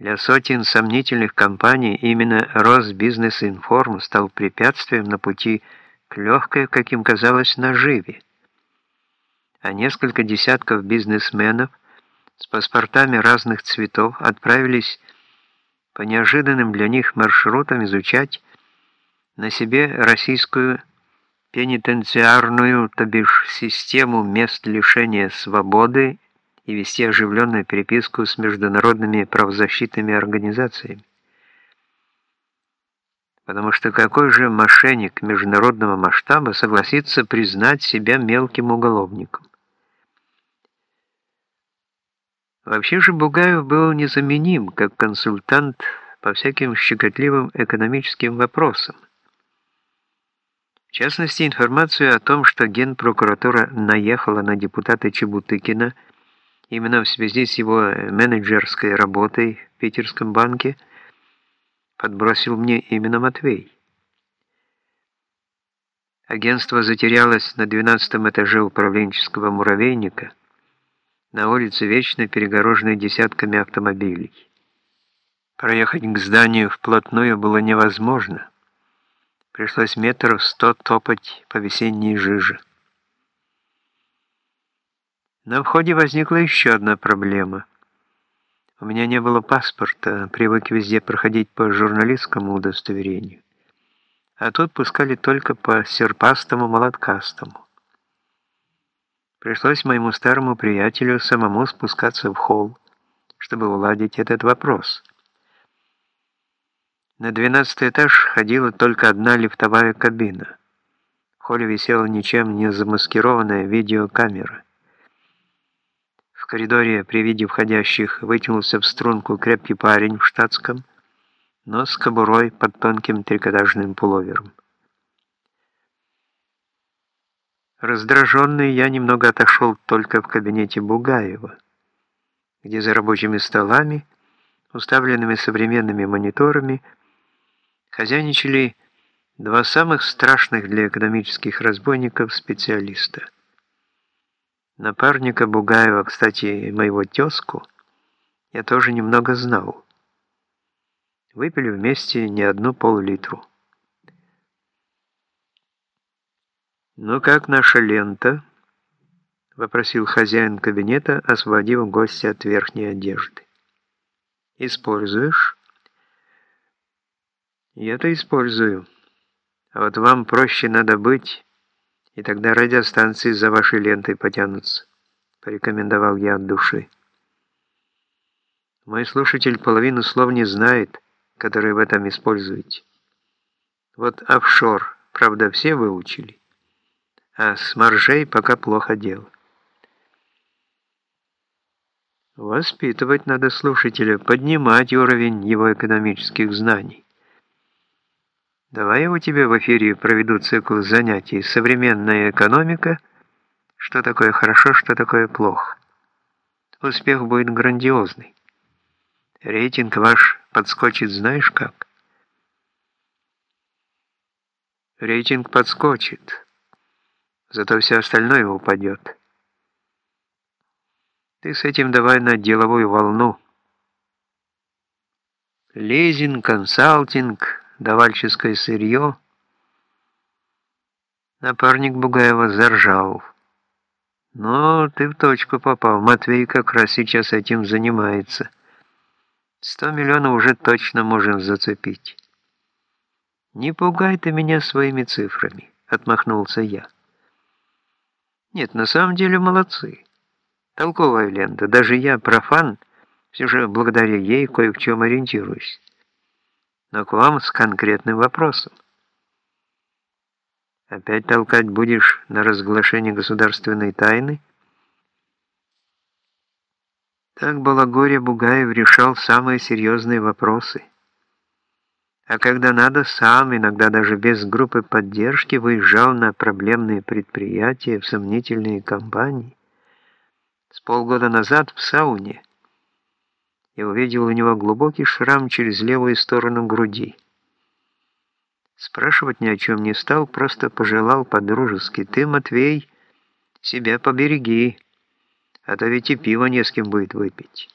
Для сотен сомнительных компаний именно Росбизнес-Информ стал препятствием на пути к легкой, как им казалось, наживе. А несколько десятков бизнесменов с паспортами разных цветов отправились по неожиданным для них маршрутам изучать на себе российскую пенитенциарную, то бишь систему мест лишения свободы и вести оживленную переписку с международными правозащитными организациями. Потому что какой же мошенник международного масштаба согласится признать себя мелким уголовником? Вообще же Бугаев был незаменим как консультант по всяким щекотливым экономическим вопросам. В частности, информацию о том, что Генпрокуратура наехала на депутата Чебутыкина именно в связи с его менеджерской работой в Питерском банке, подбросил мне именно Матвей. Агентство затерялось на 12 этаже управленческого муравейника – на улице вечно перегороженной десятками автомобилей. Проехать к зданию вплотную было невозможно. Пришлось метров сто топать по весенней жиже. На входе возникла еще одна проблема. У меня не было паспорта, привык везде проходить по журналистскому удостоверению. А тут пускали только по серпастому молоткастому. Пришлось моему старому приятелю самому спускаться в холл, чтобы уладить этот вопрос. На двенадцатый этаж ходила только одна лифтовая кабина. В холле висела ничем не замаскированная видеокамера. Коридоре при виде входящих вытянулся в струнку крепкий парень в штатском, но с кобурой под тонким трикотажным пуловером. Раздраженный, я немного отошел только в кабинете Бугаева, где за рабочими столами, уставленными современными мониторами, хозяйничали два самых страшных для экономических разбойников специалиста. Напарника Бугаева, кстати, моего тезку, я тоже немного знал. Выпили вместе не одну пол-литру. «Ну как наша лента?» — вопросил хозяин кабинета, освободив гостя от верхней одежды. «Используешь?» «Я-то использую. А вот вам проще надо быть, и тогда радиостанции за вашей лентой потянутся», — порекомендовал я от души. Мой слушатель половину слов не знает, которые в этом используете. Вот офшор, правда, все выучили а с маржей пока плохо дело. Воспитывать надо слушателя, поднимать уровень его экономических знаний. Давай у тебя в эфире проведу цикл занятий «Современная экономика. Что такое хорошо, что такое плохо». Успех будет грандиозный. Рейтинг ваш подскочит знаешь как? Рейтинг подскочит зато все остальное упадет. Ты с этим давай на деловую волну. Лизинг, консалтинг, давальческое сырье. Напарник Бугаева заржал. Но ты в точку попал. Матвей как раз сейчас этим занимается. Сто миллионов уже точно можем зацепить. Не пугай ты меня своими цифрами, отмахнулся я. Нет, на самом деле молодцы. Толковая лента. Даже я, профан, все же благодаря ей кое в чем ориентируюсь. Но к вам с конкретным вопросом. Опять толкать будешь на разглашение государственной тайны? Так Балагорья Бугаев решал самые серьезные вопросы. А когда надо, сам, иногда даже без группы поддержки, выезжал на проблемные предприятия, в сомнительные компании. С полгода назад в сауне я увидел у него глубокий шрам через левую сторону груди. Спрашивать ни о чем не стал, просто пожелал по-дружески. «Ты, Матвей, себя побереги, а то ведь и пиво не с кем будет выпить».